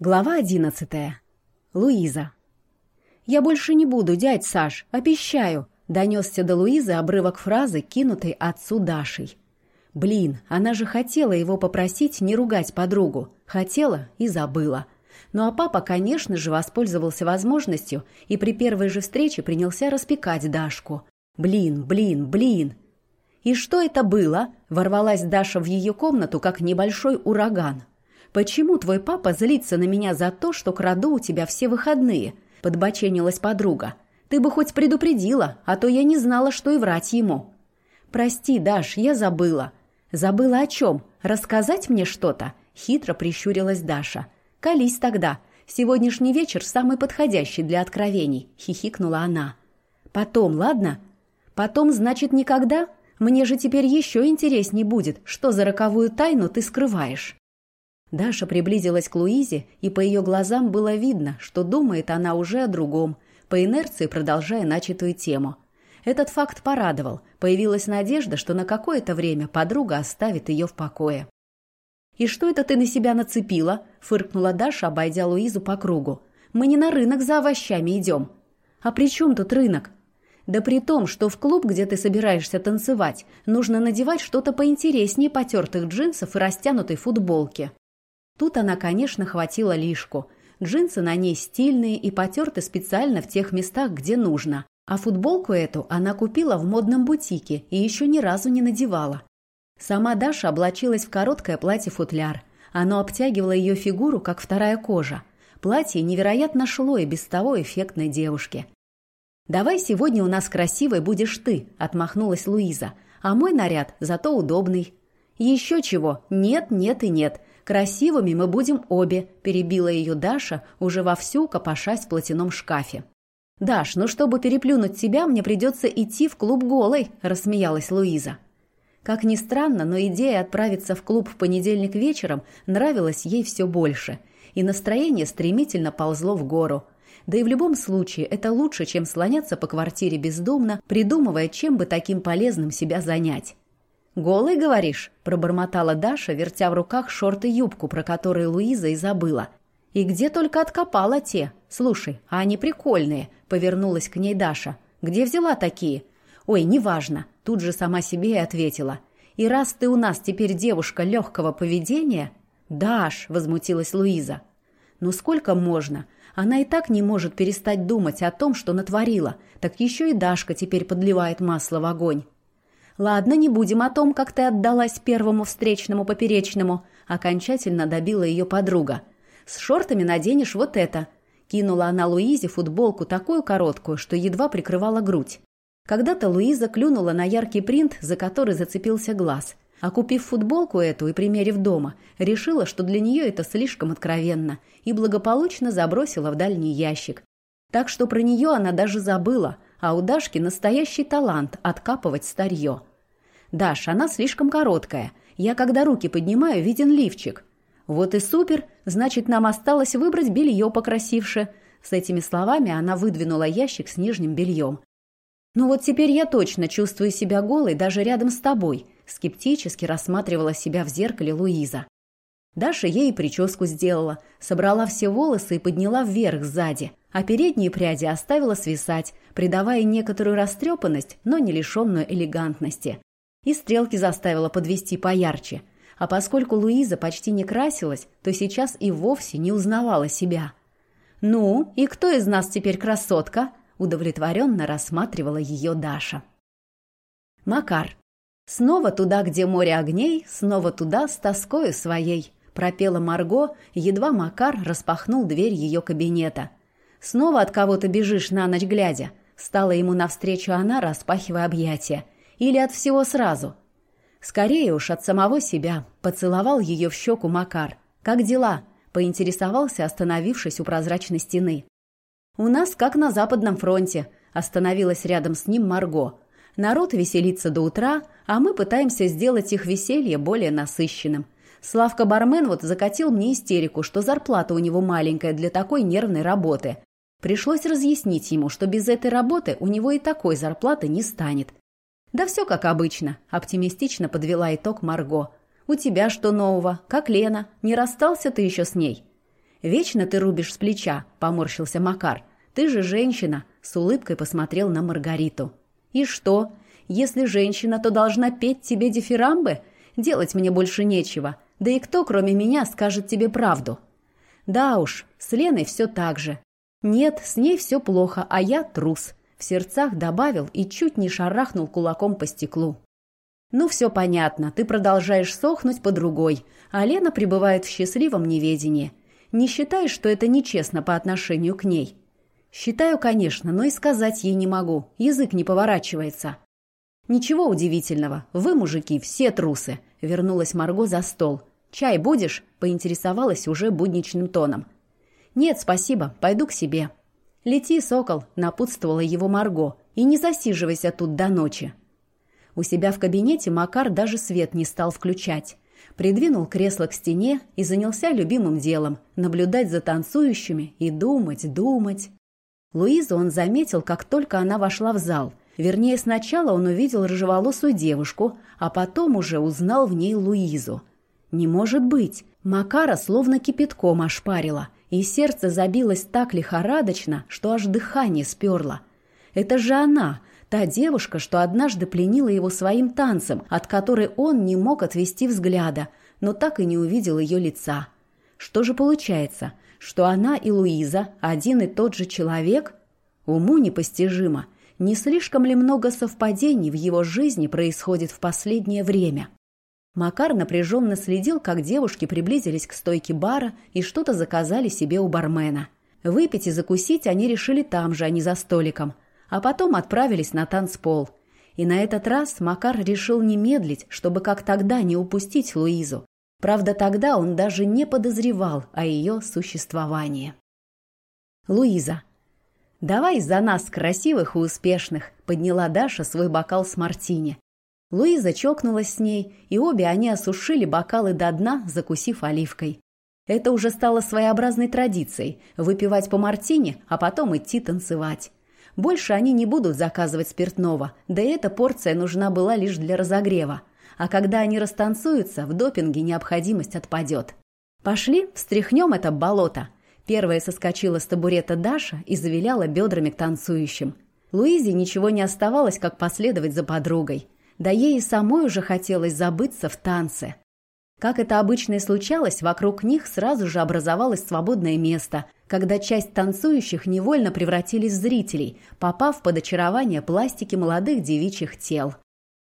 Глава одиннадцатая. Луиза. «Я больше не буду, дядь Саш, обещаю», — донесся до Луизы обрывок фразы, кинутой отцу Дашей. Блин, она же хотела его попросить не ругать подругу. Хотела и забыла. Ну а папа, конечно же, воспользовался возможностью и при первой же встрече принялся распекать Дашку. Блин, блин, блин. И что это было? Ворвалась Даша в ее комнату, как небольшой ураган. «Почему твой папа злится на меня за то, что краду у тебя все выходные?» – подбоченилась подруга. «Ты бы хоть предупредила, а то я не знала, что и врать ему». «Прости, Даш, я забыла». «Забыла о чем? Рассказать мне что-то?» – хитро прищурилась Даша. «Колись тогда. Сегодняшний вечер самый подходящий для откровений», – хихикнула она. «Потом, ладно?» «Потом, значит, никогда? Мне же теперь еще интересней будет, что за роковую тайну ты скрываешь». Даша приблизилась к Луизе, и по ее глазам было видно, что думает она уже о другом, по инерции продолжая начатую тему. Этот факт порадовал. Появилась надежда, что на какое-то время подруга оставит ее в покое. «И что это ты на себя нацепила?» – фыркнула Даша, обойдя Луизу по кругу. «Мы не на рынок за овощами идем». «А при чем тут рынок?» «Да при том, что в клуб, где ты собираешься танцевать, нужно надевать что-то поинтереснее потертых джинсов и растянутой футболки». Тут она, конечно, хватила лишку. Джинсы на ней стильные и потерты специально в тех местах, где нужно. А футболку эту она купила в модном бутике и еще ни разу не надевала. Сама Даша облачилась в короткое платье-футляр. Оно обтягивало ее фигуру, как вторая кожа. Платье невероятно шло и без того эффектной девушке. «Давай сегодня у нас красивой будешь ты», — отмахнулась Луиза. «А мой наряд зато удобный». «Еще чего? Нет, нет и нет. «Красивыми мы будем обе», – перебила ее Даша, уже вовсю копошась в платяном шкафе. «Даш, ну чтобы переплюнуть тебя, мне придется идти в клуб голой», – рассмеялась Луиза. Как ни странно, но идея отправиться в клуб в понедельник вечером нравилась ей все больше, и настроение стремительно ползло в гору. Да и в любом случае это лучше, чем слоняться по квартире бездумно, придумывая, чем бы таким полезным себя занять. «Голый, говоришь?» – пробормотала Даша, вертя в руках шорты-юбку, про которые Луиза и забыла. «И где только откопала те? Слушай, а они прикольные», – повернулась к ней Даша. «Где взяла такие?» «Ой, неважно», – тут же сама себе и ответила. «И раз ты у нас теперь девушка легкого поведения...» «Даш», – возмутилась Луиза. «Ну сколько можно? Она и так не может перестать думать о том, что натворила. Так еще и Дашка теперь подливает масло в огонь». «Ладно, не будем о том, как ты отдалась первому встречному поперечному», окончательно добила ее подруга. «С шортами наденешь вот это». Кинула она Луизе футболку такую короткую, что едва прикрывала грудь. Когда-то Луиза клюнула на яркий принт, за который зацепился глаз. А купив футболку эту и примерив дома, решила, что для нее это слишком откровенно, и благополучно забросила в дальний ящик. Так что про нее она даже забыла, а у Дашки настоящий талант откапывать старье. «Даш, она слишком короткая. Я, когда руки поднимаю, виден лифчик». «Вот и супер. Значит, нам осталось выбрать белье покрасивше». С этими словами она выдвинула ящик с нижним бельем. «Ну вот теперь я точно чувствую себя голой даже рядом с тобой», скептически рассматривала себя в зеркале Луиза. Даша ей прическу сделала, собрала все волосы и подняла вверх сзади, а передние пряди оставила свисать, придавая некоторую растрепанность, но не лишенную элегантности и стрелки заставила подвести поярче. А поскольку Луиза почти не красилась, то сейчас и вовсе не узнавала себя. «Ну, и кто из нас теперь красотка?» удовлетворенно рассматривала ее Даша. Макар. «Снова туда, где море огней, снова туда с тоскою своей», пропела Марго, едва Макар распахнул дверь ее кабинета. «Снова от кого-то бежишь на ночь глядя», стала ему навстречу она, распахивая объятия – или от всего сразу? Скорее уж от самого себя. Поцеловал ее в щеку Макар. «Как дела?» – поинтересовался, остановившись у прозрачной стены. «У нас как на Западном фронте», – остановилась рядом с ним Марго. «Народ веселится до утра, а мы пытаемся сделать их веселье более насыщенным. Славка Бармен вот закатил мне истерику, что зарплата у него маленькая для такой нервной работы. Пришлось разъяснить ему, что без этой работы у него и такой зарплаты не станет. «Да все как обычно», – оптимистично подвела итог Марго. «У тебя что нового? Как Лена? Не расстался ты еще с ней?» «Вечно ты рубишь с плеча», — поморщился Макар. «Ты же женщина», — с улыбкой посмотрел на Маргариту. «И что? Если женщина, то должна петь тебе дифирамбы? Делать мне больше нечего. Да и кто, кроме меня, скажет тебе правду?» «Да уж, с Леной все так же. Нет, с ней все плохо, а я трус», — в сердцах добавил и чуть не шарахнул кулаком по стеклу. «Ну, все понятно, ты продолжаешь сохнуть по другой, а Лена пребывает в счастливом неведении. Не считаешь, что это нечестно по отношению к ней?» «Считаю, конечно, но и сказать ей не могу, язык не поворачивается». «Ничего удивительного, вы, мужики, все трусы», — вернулась Марго за стол. «Чай будешь?» — поинтересовалась уже будничным тоном. «Нет, спасибо, пойду к себе». «Лети, сокол», — напутствовала его Марго, — «и не засиживайся тут до ночи». У себя в кабинете Макар даже свет не стал включать. Придвинул кресло к стене и занялся любимым делом – наблюдать за танцующими и думать, думать. Луизу он заметил, как только она вошла в зал. Вернее, сначала он увидел рыжеволосую девушку, а потом уже узнал в ней Луизу. Не может быть! Макара словно кипятком ошпарила, и сердце забилось так лихорадочно, что аж дыхание сперло. Это же она, Та девушка, что однажды пленила его своим танцем, от которой он не мог отвести взгляда, но так и не увидел ее лица. Что же получается, что она и Луиза один и тот же человек? Уму непостижимо. Не слишком ли много совпадений в его жизни происходит в последнее время? Макар напряженно следил, как девушки приблизились к стойке бара и что-то заказали себе у бармена. Выпить и закусить они решили там же, а не за столиком – а потом отправились на танцпол. И на этот раз Макар решил не медлить, чтобы как тогда не упустить Луизу. Правда, тогда он даже не подозревал о ее существовании. Луиза. «Давай за нас, красивых и успешных», — подняла Даша свой бокал с мартини. Луиза чокнулась с ней, и обе они осушили бокалы до дна, закусив оливкой. Это уже стало своеобразной традицией – выпивать по мартине, а потом идти танцевать. Больше они не будут заказывать спиртного, да и эта порция нужна была лишь для разогрева. А когда они растанцуются, в допинге необходимость отпадет. «Пошли, встряхнем это болото!» Первая соскочила с табурета Даша и завиляла бедрами к танцующим. Луизе ничего не оставалось, как последовать за подругой. Да ей и самой уже хотелось забыться в танце. Как это обычно и случалось, вокруг них сразу же образовалось свободное место, когда часть танцующих невольно превратились в зрителей, попав под очарование пластики молодых девичьих тел.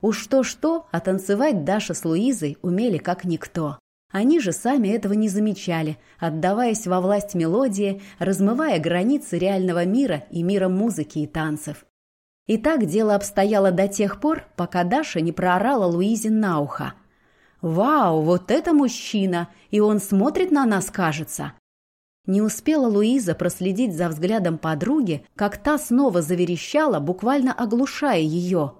Уж что-что, а танцевать Даша с Луизой умели как никто. Они же сами этого не замечали, отдаваясь во власть мелодии, размывая границы реального мира и мира музыки и танцев. И так дело обстояло до тех пор, пока Даша не проорала Луизе на ухо – «Вау, вот это мужчина! И он смотрит на нас, кажется!» Не успела Луиза проследить за взглядом подруги, как та снова заверещала, буквально оглушая ее.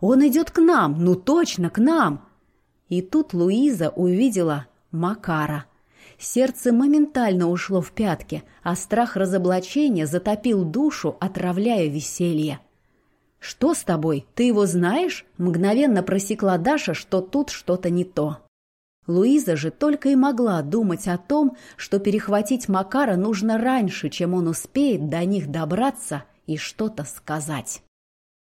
«Он идет к нам! Ну точно, к нам!» И тут Луиза увидела Макара. Сердце моментально ушло в пятки, а страх разоблачения затопил душу, отравляя веселье. «Что с тобой? Ты его знаешь?» Мгновенно просекла Даша, что тут что-то не то. Луиза же только и могла думать о том, что перехватить Макара нужно раньше, чем он успеет до них добраться и что-то сказать.